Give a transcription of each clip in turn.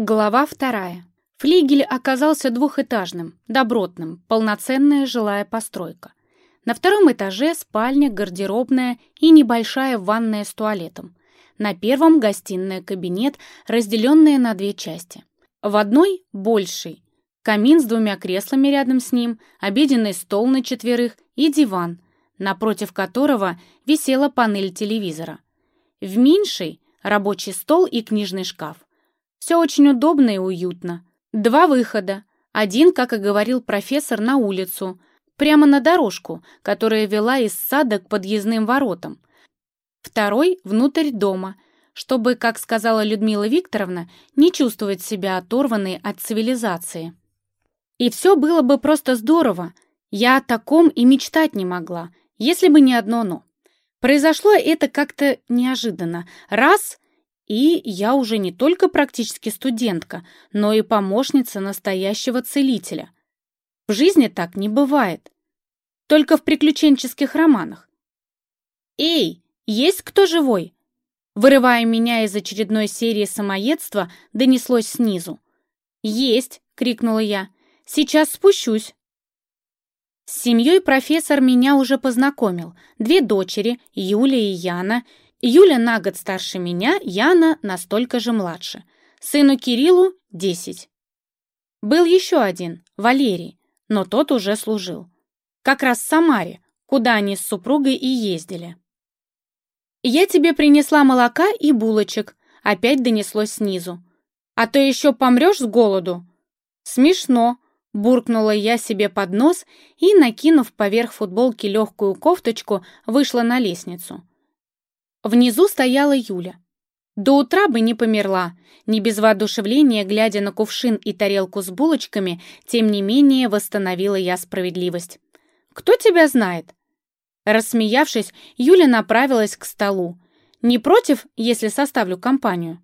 Глава вторая. Флигель оказался двухэтажным, добротным, полноценная жилая постройка. На втором этаже спальня, гардеробная и небольшая ванная с туалетом. На первом гостиная кабинет, разделенная на две части. В одной – больший, камин с двумя креслами рядом с ним, обеденный стол на четверых и диван, напротив которого висела панель телевизора. В меньшей – рабочий стол и книжный шкаф. Все очень удобно и уютно. Два выхода. Один, как и говорил профессор, на улицу, прямо на дорожку, которая вела из сада к подъездным воротам. Второй — внутрь дома, чтобы, как сказала Людмила Викторовна, не чувствовать себя оторванной от цивилизации. И все было бы просто здорово. Я о таком и мечтать не могла, если бы не одно «но». Произошло это как-то неожиданно. Раз — и я уже не только практически студентка, но и помощница настоящего целителя. В жизни так не бывает. Только в приключенческих романах. «Эй, есть кто живой?» Вырывая меня из очередной серии самоедства, донеслось снизу. «Есть!» — крикнула я. «Сейчас спущусь!» С семьей профессор меня уже познакомил. Две дочери, Юля и Яна — Юля на год старше меня, Яна настолько же младше. Сыну Кириллу — десять. Был еще один, Валерий, но тот уже служил. Как раз в Самаре, куда они с супругой и ездили. «Я тебе принесла молока и булочек», — опять донеслось снизу. «А то еще помрешь с голоду». «Смешно», — буркнула я себе под нос и, накинув поверх футболки легкую кофточку, вышла на лестницу. Внизу стояла Юля. До утра бы не померла, не без воодушевления, глядя на кувшин и тарелку с булочками, тем не менее восстановила я справедливость. «Кто тебя знает?» Рассмеявшись, Юля направилась к столу. «Не против, если составлю компанию?»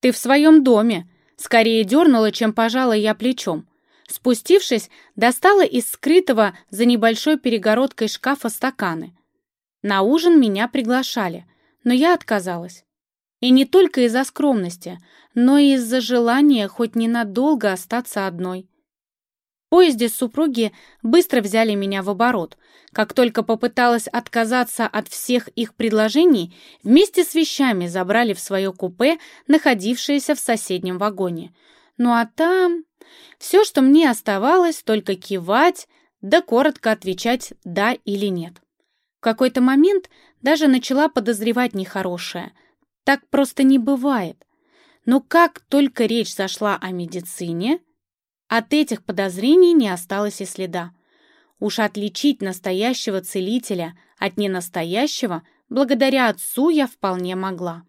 «Ты в своем доме», скорее дернула, чем пожала я плечом. Спустившись, достала из скрытого за небольшой перегородкой шкафа стаканы. На ужин меня приглашали — но я отказалась. И не только из-за скромности, но и из-за желания хоть ненадолго остаться одной. В поезде супруги быстро взяли меня в оборот. Как только попыталась отказаться от всех их предложений, вместе с вещами забрали в свое купе, находившееся в соседнем вагоне. Ну а там... Все, что мне оставалось, только кивать, да коротко отвечать «да» или «нет». В какой-то момент даже начала подозревать нехорошее. Так просто не бывает. Но как только речь зашла о медицине, от этих подозрений не осталось и следа. Уж отличить настоящего целителя от ненастоящего благодаря отцу я вполне могла.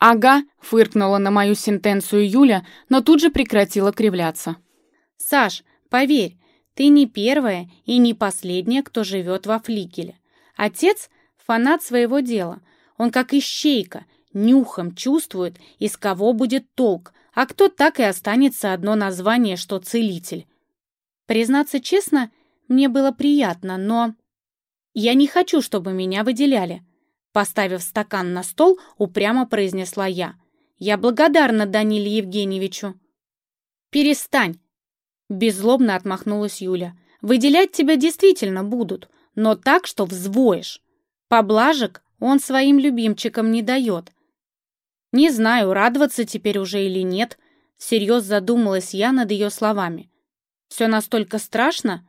«Ага», — фыркнула на мою сентенцию Юля, но тут же прекратила кривляться. «Саш, поверь, ты не первая и не последняя, кто живет во флигеле. Отец фанат своего дела. Он как ищейка, нюхом чувствует, из кого будет толк, а кто так и останется одно название, что целитель. Признаться честно, мне было приятно, но... Я не хочу, чтобы меня выделяли. Поставив стакан на стол, упрямо произнесла я. Я благодарна Даниле Евгеньевичу. «Перестань!» Беззлобно отмахнулась Юля. «Выделять тебя действительно будут, но так, что взвоешь. Поблажек он своим любимчикам не дает. Не знаю, радоваться теперь уже или нет, всерьез задумалась я над ее словами. Все настолько страшно?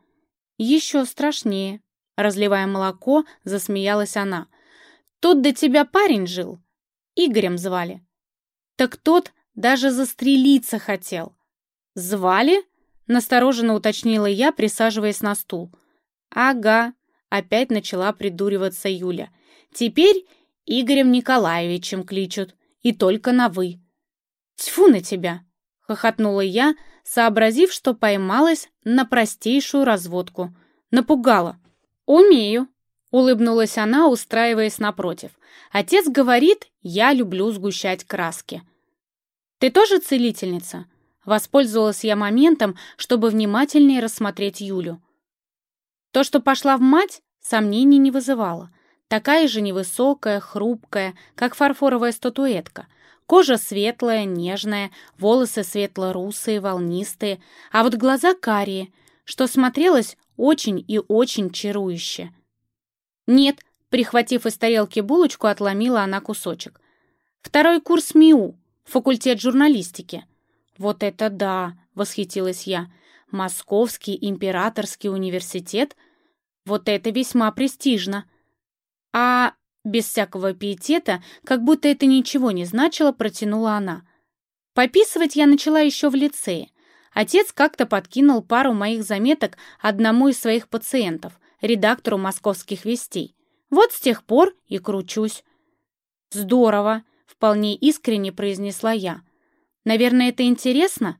Еще страшнее. Разливая молоко, засмеялась она. Тут до тебя парень жил. Игорем звали. Так тот даже застрелиться хотел. Звали? Настороженно уточнила я, присаживаясь на стул. Ага, Опять начала придуриваться Юля. Теперь Игорем Николаевичем кличут. И только на «вы». «Тьфу на тебя!» — хохотнула я, сообразив, что поймалась на простейшую разводку. Напугала. «Умею», — улыбнулась она, устраиваясь напротив. «Отец говорит, я люблю сгущать краски». «Ты тоже целительница?» Воспользовалась я моментом, чтобы внимательнее рассмотреть Юлю. То, что пошла в мать, сомнений не вызывало. Такая же невысокая, хрупкая, как фарфоровая статуэтка. Кожа светлая, нежная, волосы светло-русые, волнистые, а вот глаза карие, что смотрелось очень и очень чарующе. «Нет», — прихватив из тарелки булочку, отломила она кусочек. «Второй курс МИУ, факультет журналистики». «Вот это да!» — восхитилась я. «Московский императорский университет? Вот это весьма престижно!» «А без всякого пиетета, как будто это ничего не значило, протянула она. Пописывать я начала еще в лицее. Отец как-то подкинул пару моих заметок одному из своих пациентов, редактору «Московских вестей». Вот с тех пор и кручусь. «Здорово!» — вполне искренне произнесла я. «Наверное, это интересно?»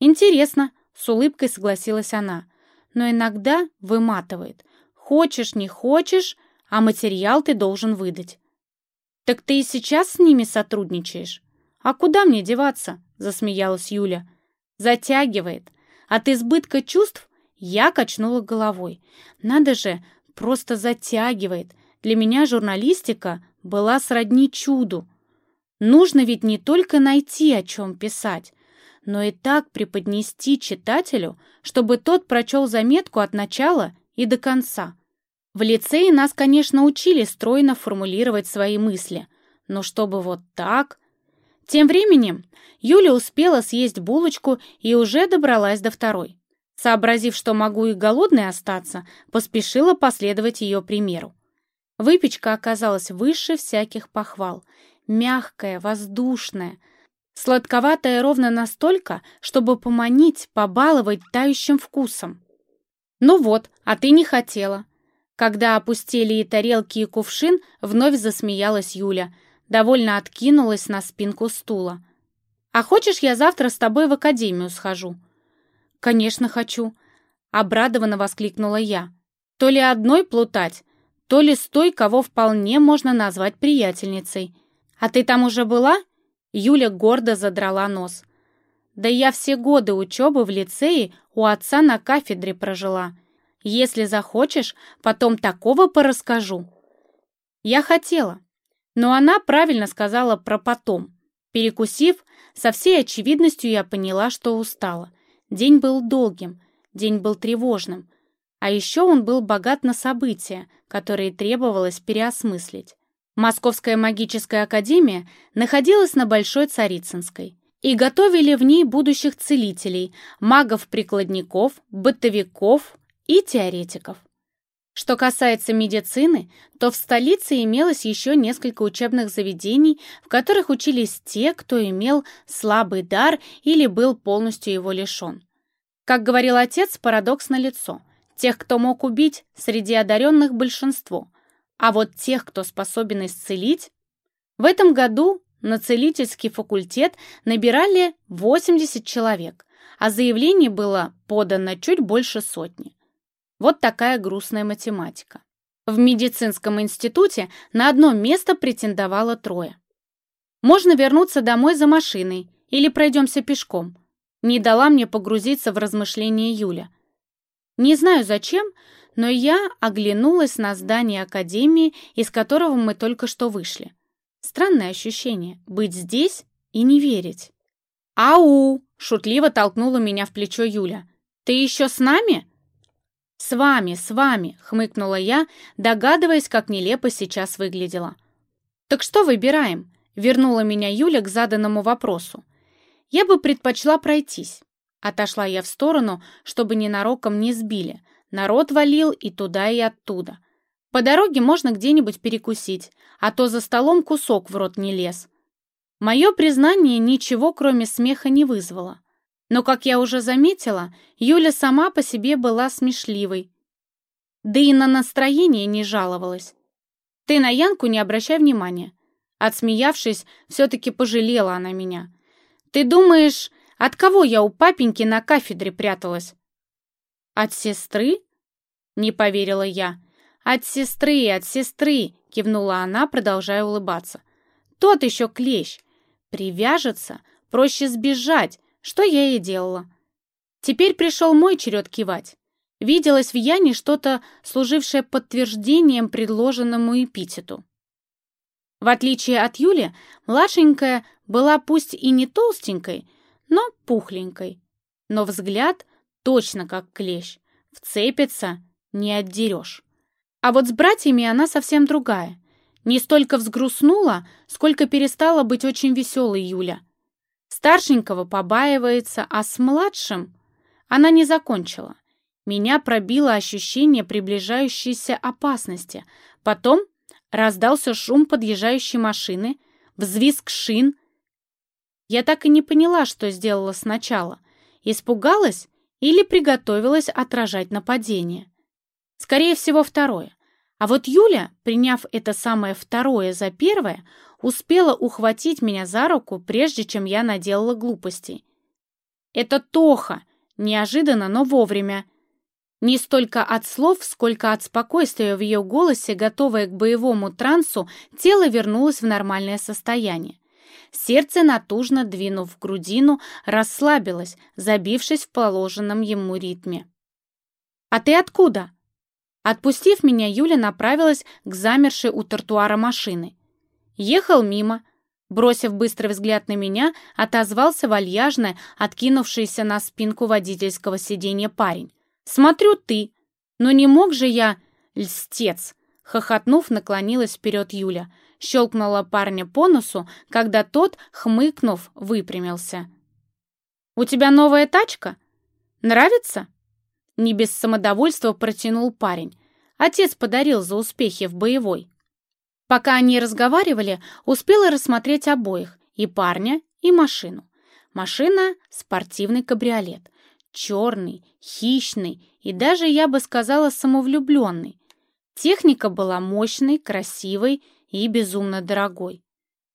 «Интересно», — с улыбкой согласилась она. «Но иногда выматывает. Хочешь, не хочешь, а материал ты должен выдать. Так ты и сейчас с ними сотрудничаешь? А куда мне деваться? Засмеялась Юля. Затягивает. От избытка чувств я качнула головой. Надо же, просто затягивает. Для меня журналистика была сродни чуду. Нужно ведь не только найти, о чем писать, но и так преподнести читателю, чтобы тот прочел заметку от начала и до конца. В лицее нас, конечно, учили стройно формулировать свои мысли, но чтобы вот так... Тем временем Юля успела съесть булочку и уже добралась до второй. Сообразив, что могу и голодной остаться, поспешила последовать ее примеру. Выпечка оказалась выше всяких похвал. Мягкая, воздушная, сладковатая ровно настолько, чтобы поманить, побаловать тающим вкусом. «Ну вот, а ты не хотела», когда опустили и тарелки, и кувшин, вновь засмеялась Юля, довольно откинулась на спинку стула. «А хочешь, я завтра с тобой в академию схожу?» «Конечно хочу», — обрадованно воскликнула я. «То ли одной плутать, то ли с той, кого вполне можно назвать приятельницей. А ты там уже была?» Юля гордо задрала нос. «Да я все годы учебы в лицее у отца на кафедре прожила. Если захочешь, потом такого порасскажу». Я хотела, но она правильно сказала про «потом». Перекусив, со всей очевидностью я поняла, что устала. День был долгим, день был тревожным, а еще он был богат на события, которые требовалось переосмыслить. Московская магическая академия находилась на Большой Царицынской, и готовили в ней будущих целителей, магов-прикладников, бытовиков, и теоретиков. Что касается медицины, то в столице имелось еще несколько учебных заведений, в которых учились те, кто имел слабый дар или был полностью его лишен. Как говорил отец, парадокс налицо. Тех, кто мог убить, среди одаренных большинство, а вот тех, кто способен исцелить... В этом году на целительский факультет набирали 80 человек, а заявлений было подано чуть больше сотни. Вот такая грустная математика. В медицинском институте на одно место претендовало трое. Можно вернуться домой за машиной или пройдемся пешком. Не дала мне погрузиться в размышления Юля. Не знаю зачем, но я оглянулась на здание академии, из которого мы только что вышли. Странное ощущение — быть здесь и не верить. «Ау!» — шутливо толкнула меня в плечо Юля. «Ты еще с нами?» «С вами, с вами!» — хмыкнула я, догадываясь, как нелепо сейчас выглядела. «Так что выбираем?» — вернула меня Юля к заданному вопросу. «Я бы предпочла пройтись». Отошла я в сторону, чтобы ненароком не сбили. Народ валил и туда, и оттуда. По дороге можно где-нибудь перекусить, а то за столом кусок в рот не лез. Мое признание ничего, кроме смеха, не вызвало. Но, как я уже заметила, Юля сама по себе была смешливой. Да и на настроение не жаловалась. Ты на Янку не обращай внимания. Отсмеявшись, все-таки пожалела она меня. Ты думаешь, от кого я у папеньки на кафедре пряталась? От сестры? Не поверила я. От сестры, от сестры, кивнула она, продолжая улыбаться. Тот еще клещ. Привяжется, проще сбежать, что я и делала. Теперь пришел мой черед кивать. Виделось в Яне что-то, служившее подтверждением предложенному эпитету. В отличие от Юли, младшенькая была пусть и не толстенькой, но пухленькой. Но взгляд точно как клещ. Вцепится, не отдерешь. А вот с братьями она совсем другая. Не столько взгрустнула, сколько перестала быть очень веселой Юля. Старшенького побаивается, а с младшим она не закончила. Меня пробило ощущение приближающейся опасности. Потом раздался шум подъезжающей машины, взвизг шин. Я так и не поняла, что сделала сначала. Испугалась или приготовилась отражать нападение. Скорее всего, второе. А вот Юля, приняв это самое второе за первое, успела ухватить меня за руку, прежде чем я наделала глупостей. «Это Тоха!» Неожиданно, но вовремя. Не столько от слов, сколько от спокойствия в ее голосе, готовое к боевому трансу, тело вернулось в нормальное состояние. Сердце, натужно двинув в грудину, расслабилось, забившись в положенном ему ритме. «А ты откуда?» Отпустив меня, Юля направилась к замершей у тротуара машины. Ехал мимо. Бросив быстрый взгляд на меня, отозвался вальяжно, откинувшийся на спинку водительского сиденья парень. «Смотрю ты! Но не мог же я...» «Льстец!» Хохотнув, наклонилась вперед Юля. Щелкнула парня по носу, когда тот, хмыкнув, выпрямился. «У тебя новая тачка? Нравится?» Не без самодовольства протянул парень. Отец подарил за успехи в боевой. Пока они разговаривали, успела рассмотреть обоих, и парня, и машину. Машина — спортивный кабриолет. Черный, хищный и даже, я бы сказала, самовлюбленный. Техника была мощной, красивой и безумно дорогой.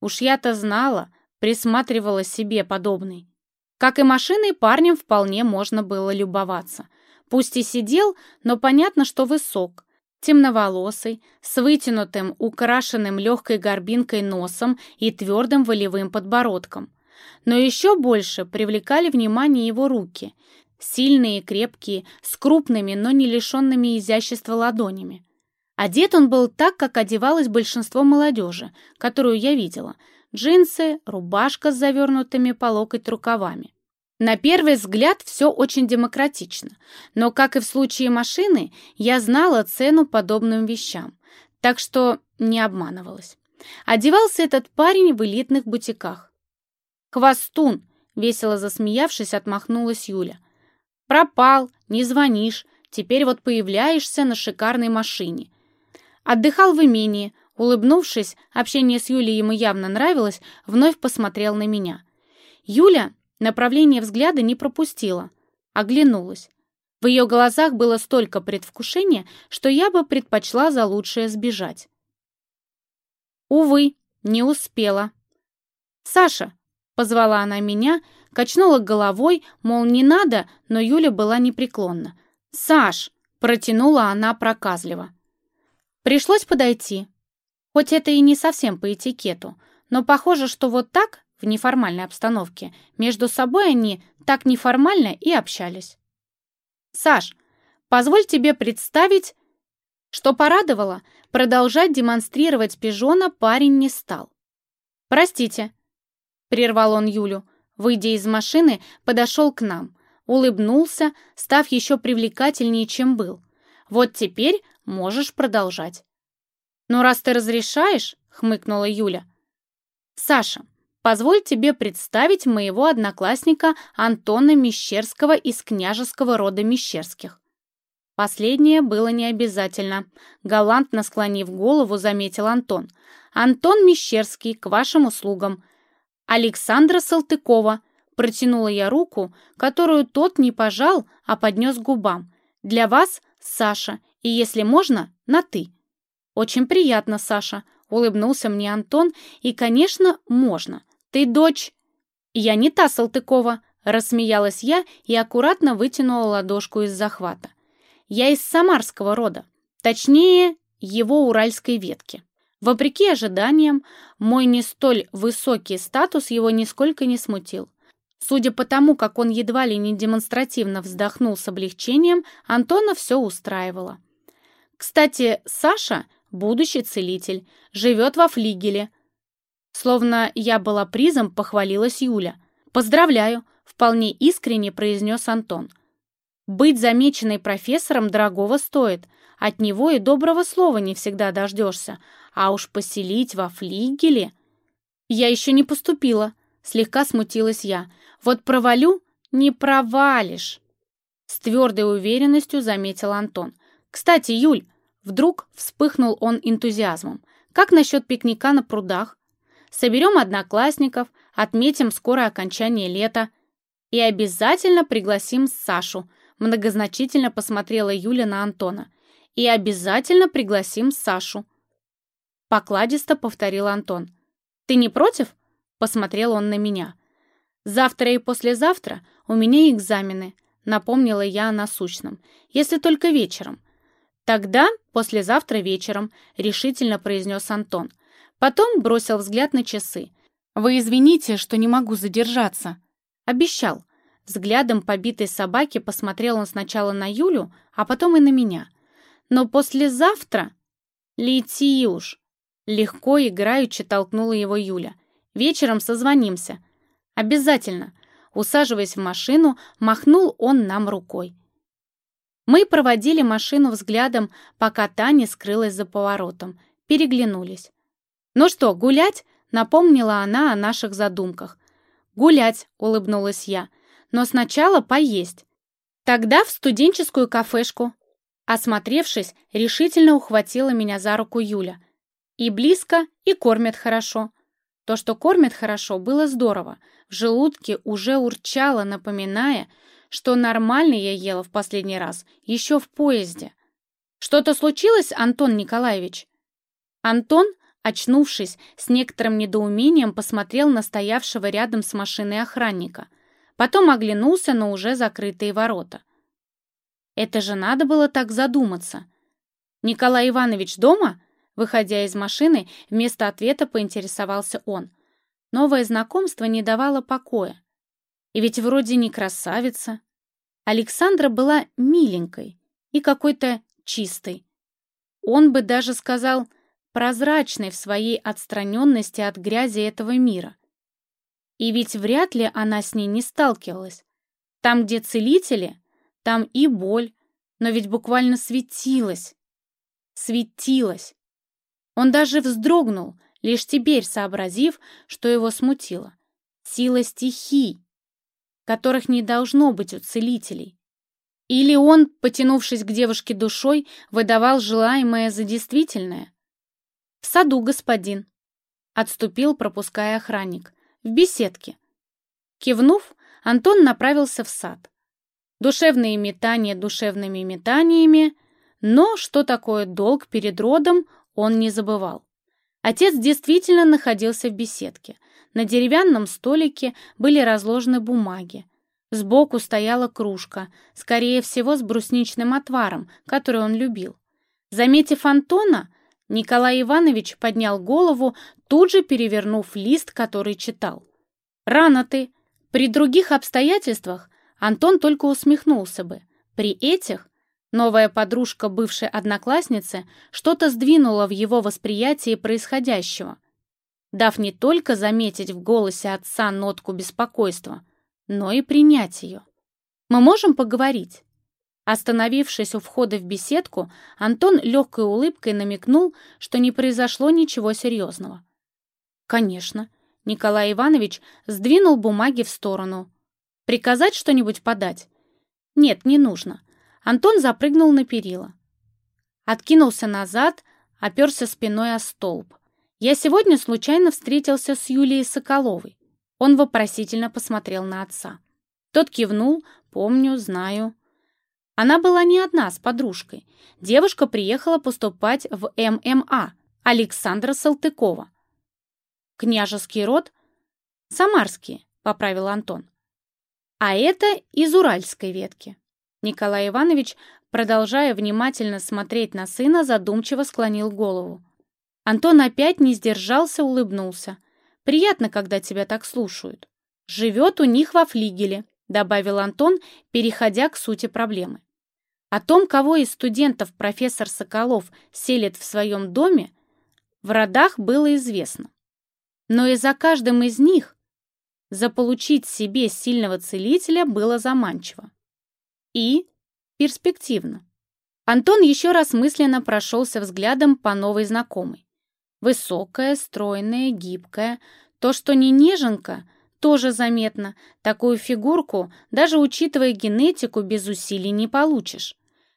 Уж я-то знала, присматривала себе подобный. Как и машиной, парнем вполне можно было любоваться. Пусть и сидел, но понятно, что высок, темноволосый, с вытянутым, украшенным легкой горбинкой носом и твердым волевым подбородком. Но еще больше привлекали внимание его руки, сильные и крепкие, с крупными, но не лишенными изящества ладонями. Одет он был так, как одевалось большинство молодежи, которую я видела. Джинсы, рубашка с завернутыми по локоть рукавами. На первый взгляд все очень демократично, но, как и в случае машины, я знала цену подобным вещам, так что не обманывалась. Одевался этот парень в элитных бутиках. «Хвостун!» — весело засмеявшись, отмахнулась Юля. «Пропал, не звонишь, теперь вот появляешься на шикарной машине». Отдыхал в имении, улыбнувшись, общение с Юлей ему явно нравилось, вновь посмотрел на меня. Юля Направление взгляда не пропустила, оглянулась. В ее глазах было столько предвкушения, что я бы предпочла за лучшее сбежать. Увы, не успела. «Саша!» — позвала она меня, качнула головой, мол, не надо, но Юля была непреклонна. «Саш!» — протянула она проказливо. Пришлось подойти. Хоть это и не совсем по этикету, но похоже, что вот так в неформальной обстановке. Между собой они так неформально и общались. «Саш, позволь тебе представить...» Что порадовало, продолжать демонстрировать пижона парень не стал. «Простите», — прервал он Юлю, выйдя из машины, подошел к нам, улыбнулся, став еще привлекательнее, чем был. «Вот теперь можешь продолжать». «Ну, раз ты разрешаешь», — хмыкнула Юля. «Саша, Позволь тебе представить моего одноклассника Антона Мещерского из княжеского рода Мещерских. Последнее было не обязательно. Галантно склонив голову, заметил Антон. «Антон Мещерский, к вашим услугам». «Александра Салтыкова», протянула я руку, которую тот не пожал, а поднес губам. «Для вас, Саша, и, если можно, на «ты». «Очень приятно, Саша», — улыбнулся мне Антон, «и, конечно, можно. «Ты дочь...» «Я не та Салтыкова», — рассмеялась я и аккуратно вытянула ладошку из захвата. «Я из самарского рода, точнее, его уральской ветки». Вопреки ожиданиям, мой не столь высокий статус его нисколько не смутил. Судя по тому, как он едва ли не демонстративно вздохнул с облегчением, Антона все устраивало. Кстати, Саша, будущий целитель, живет во флигеле, Словно я была призом, похвалилась Юля. «Поздравляю!» — вполне искренне произнес Антон. «Быть замеченной профессором дорогого стоит. От него и доброго слова не всегда дождешься. А уж поселить во флигеле...» «Я еще не поступила», — слегка смутилась я. «Вот провалю — не провалишь!» С твердой уверенностью заметил Антон. «Кстати, Юль!» Вдруг вспыхнул он энтузиазмом. «Как насчет пикника на прудах? Соберем одноклассников, отметим скорое окончание лета и обязательно пригласим Сашу», многозначительно посмотрела Юля на Антона. «И обязательно пригласим Сашу». Покладисто повторил Антон. «Ты не против?» Посмотрел он на меня. «Завтра и послезавтра у меня экзамены», напомнила я о насущном. «Если только вечером». «Тогда послезавтра вечером», решительно произнес Антон. Потом бросил взгляд на часы. «Вы извините, что не могу задержаться». «Обещал». Взглядом побитой собаки посмотрел он сначала на Юлю, а потом и на меня. «Но послезавтра...» «Лети уж!» Легко играючи толкнула его Юля. «Вечером созвонимся». «Обязательно!» Усаживаясь в машину, махнул он нам рукой. Мы проводили машину взглядом, пока Таня скрылась за поворотом. Переглянулись. «Ну что, гулять?» — напомнила она о наших задумках. «Гулять», — улыбнулась я. «Но сначала поесть. Тогда в студенческую кафешку». Осмотревшись, решительно ухватила меня за руку Юля. И близко, и кормят хорошо. То, что кормят хорошо, было здорово. В желудке уже урчало, напоминая, что нормально я ела в последний раз, еще в поезде. «Что-то случилось, Антон Николаевич?» Антон, очнувшись, с некоторым недоумением посмотрел на стоявшего рядом с машиной охранника. Потом оглянулся на уже закрытые ворота. Это же надо было так задуматься. «Николай Иванович дома?» Выходя из машины, вместо ответа поинтересовался он. Новое знакомство не давало покоя. И ведь вроде не красавица. Александра была миленькой и какой-то чистой. Он бы даже сказал прозрачной в своей отстраненности от грязи этого мира. И ведь вряд ли она с ней не сталкивалась. Там, где целители, там и боль, но ведь буквально светилась. Светилась. Он даже вздрогнул, лишь теперь сообразив, что его смутило. Сила стихий, которых не должно быть у целителей. Или он, потянувшись к девушке душой, выдавал желаемое за действительное? «В саду, господин», — отступил, пропуская охранник, — «в беседке». Кивнув, Антон направился в сад. Душевные метания душевными метаниями, но что такое долг перед родом, он не забывал. Отец действительно находился в беседке. На деревянном столике были разложены бумаги. Сбоку стояла кружка, скорее всего, с брусничным отваром, который он любил. Заметив Антона, Николай Иванович поднял голову, тут же перевернув лист, который читал. «Рано ты!» При других обстоятельствах Антон только усмехнулся бы. При этих Новая подружка бывшей одноклассницы что-то сдвинула в его восприятии происходящего, дав не только заметить в голосе отца нотку беспокойства, но и принять ее. «Мы можем поговорить?» Остановившись у входа в беседку, Антон легкой улыбкой намекнул, что не произошло ничего серьезного. «Конечно». Николай Иванович сдвинул бумаги в сторону. «Приказать что-нибудь подать?» «Нет, не нужно. Антон запрыгнул на перила. Откинулся назад, оперся спиной о столб. Я сегодня случайно встретился с Юлией Соколовой. Он вопросительно посмотрел на отца. Тот кивнул, помню, знаю. Она была не одна, с подружкой. Девушка приехала поступать в ММА Александра Салтыкова. Княжеский род? Самарский, поправил Антон. А это из уральской ветки. Николай Иванович, продолжая внимательно смотреть на сына, задумчиво склонил голову. Антон опять не сдержался, улыбнулся. «Приятно, когда тебя так слушают. Живет у них во флигеле», — добавил Антон, переходя к сути проблемы. О том, кого из студентов профессор Соколов селит в своем доме, в родах было известно. Но и за каждым из них заполучить себе сильного целителя было заманчиво. И перспективно. Антон еще раз мысленно прошелся взглядом по новой знакомой. Высокая, стройная, гибкая. То, что не неженка, тоже заметно. Такую фигурку, даже учитывая генетику, без усилий не получишь.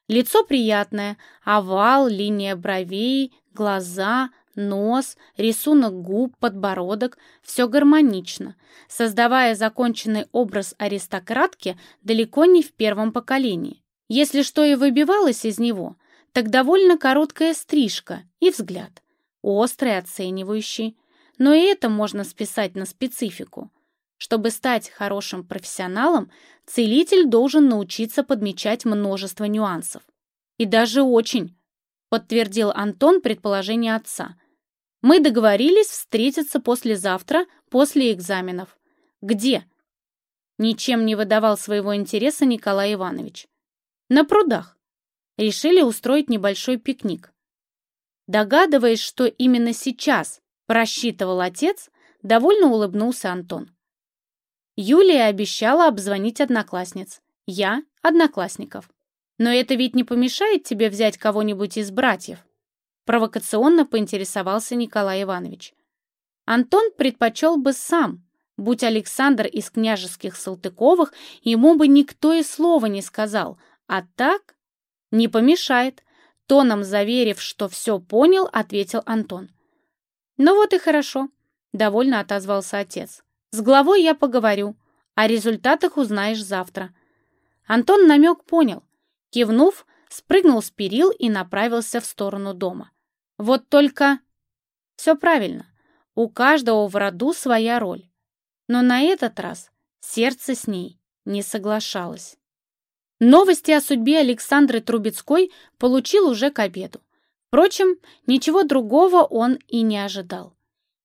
Лицо приятное, овал, линия бровей, глаза, нос, рисунок губ, подбородок – все гармонично, создавая законченный образ аристократки далеко не в первом поколении. Если что и выбивалось из него, так довольно короткая стрижка и взгляд, острый, оценивающий. Но и это можно списать на специфику. Чтобы стать хорошим профессионалом, целитель должен научиться подмечать множество нюансов. И даже очень, подтвердил Антон предположение отца. Мы договорились встретиться послезавтра, после экзаменов. Где? Ничем не выдавал своего интереса Николай Иванович. На прудах. Решили устроить небольшой пикник. Догадываясь, что именно сейчас просчитывал отец, довольно улыбнулся Антон. Юлия обещала обзвонить одноклассниц. Я – одноклассников. Но это ведь не помешает тебе взять кого-нибудь из братьев? Провокационно поинтересовался Николай Иванович. Антон предпочел бы сам. Будь Александр из княжеских Салтыковых, ему бы никто и слова не сказал. А так? Не помешает. Тоном заверив, что все понял, ответил Антон. «Ну вот и хорошо», — довольно отозвался отец. С главой я поговорю, о результатах узнаешь завтра». Антон намек понял. Кивнув, спрыгнул с перил и направился в сторону дома. Вот только... Все правильно. У каждого в роду своя роль. Но на этот раз сердце с ней не соглашалось. Новости о судьбе Александры Трубецкой получил уже к обеду. Впрочем, ничего другого он и не ожидал.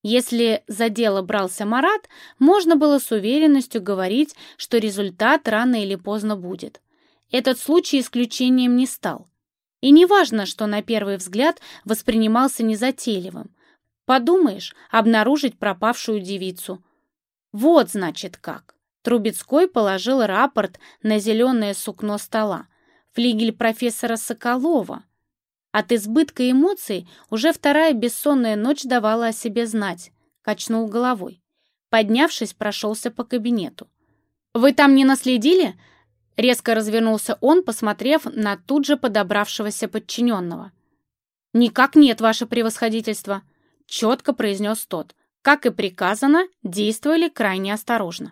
Если за дело брался Марат, можно было с уверенностью говорить, что результат рано или поздно будет. Этот случай исключением не стал. И не важно, что на первый взгляд воспринимался незатейливым. Подумаешь, обнаружить пропавшую девицу. Вот, значит, как. Трубецкой положил рапорт на зеленое сукно стола. Флигель профессора Соколова — от избытка эмоций уже вторая бессонная ночь давала о себе знать. Качнул головой. Поднявшись, прошелся по кабинету. «Вы там не наследили?» Резко развернулся он, посмотрев на тут же подобравшегося подчиненного. «Никак нет, ваше превосходительство», — четко произнес тот. Как и приказано, действовали крайне осторожно.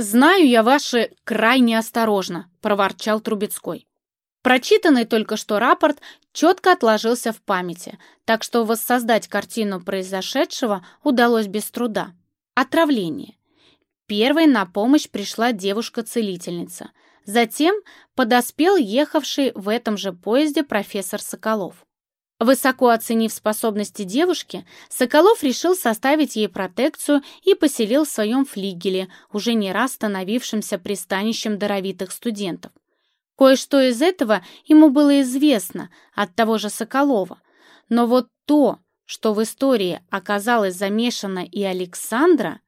«Знаю я ваше крайне осторожно», — проворчал Трубецкой. Прочитанный только что рапорт четко отложился в памяти, так что воссоздать картину произошедшего удалось без труда. Отравление. Первой на помощь пришла девушка-целительница. Затем подоспел ехавший в этом же поезде профессор Соколов. Высоко оценив способности девушки, Соколов решил составить ей протекцию и поселил в своем флигеле, уже не раз становившемся пристанищем даровитых студентов. Кое-что из этого ему было известно от того же Соколова. Но вот то, что в истории оказалось замешано и Александра,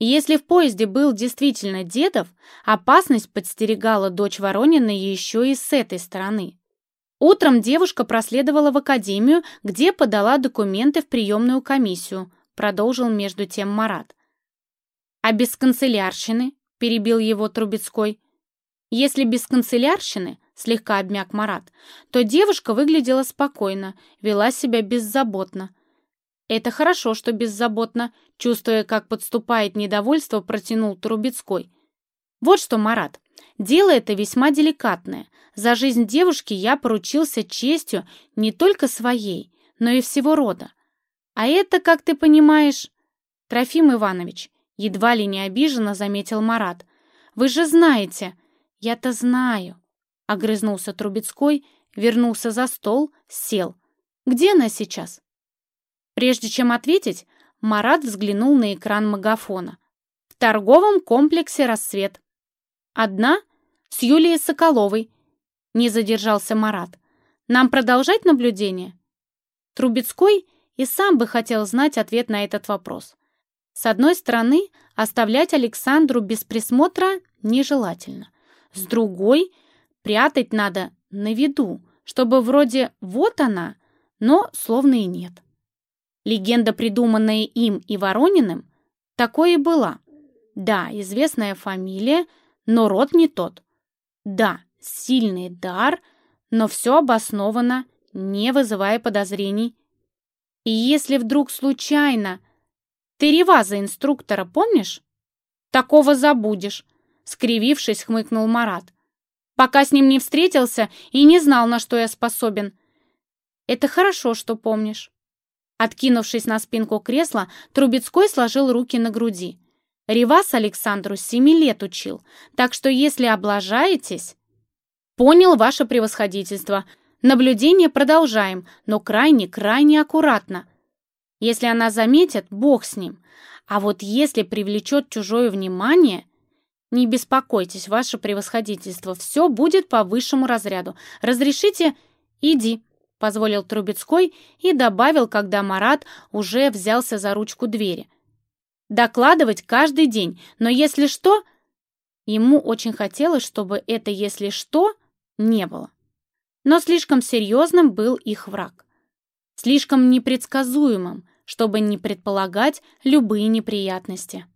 если в поезде был действительно Дедов, опасность подстерегала дочь Воронина еще и с этой стороны. Утром девушка проследовала в академию, где подала документы в приемную комиссию, продолжил между тем Марат. «А без канцелярщины?» – перебил его Трубецкой – если без канцелярщины, слегка обмяк Марат, то девушка выглядела спокойно, вела себя беззаботно. Это хорошо, что беззаботно, чувствуя, как подступает недовольство, протянул Трубецкой. Вот что, Марат, дело это весьма деликатное. За жизнь девушки я поручился честью не только своей, но и всего рода. А это, как ты понимаешь... Трофим Иванович, едва ли не обиженно заметил Марат. Вы же знаете, «Я-то знаю», — огрызнулся Трубецкой, вернулся за стол, сел. «Где она сейчас?» Прежде чем ответить, Марат взглянул на экран магафона. «В торговом комплексе «Рассвет». «Одна?» «С Юлией Соколовой», — не задержался Марат. «Нам продолжать наблюдение?» Трубецкой и сам бы хотел знать ответ на этот вопрос. С одной стороны, оставлять Александру без присмотра нежелательно. С другой, прятать надо на виду, чтобы вроде «вот она», но словно и нет. Легенда, придуманная им и Ворониным, такой и была. Да, известная фамилия, но род не тот. Да, сильный дар, но все обосновано, не вызывая подозрений. И если вдруг случайно... Ты Реваза инструктора помнишь? Такого забудешь, скривившись, хмыкнул Марат. Пока с ним не встретился и не знал, на что я способен. Это хорошо, что помнишь. Откинувшись на спинку кресла, Трубецкой сложил руки на груди. Ревас Александру с семи лет учил, так что если облажаетесь... Понял ваше превосходительство. Наблюдение продолжаем, но крайне-крайне аккуратно. Если она заметит, бог с ним. А вот если привлечет чужое внимание... Не беспокойтесь, ваше превосходительство, все будет по высшему разряду. Разрешите? Иди позволил Трубецкой и добавил, когда Марат уже взялся за ручку двери. Докладывать каждый день, но если что... Ему очень хотелось, чтобы это «если что» не было. Но слишком серьезным был их враг. Слишком непредсказуемым, чтобы не предполагать любые неприятности.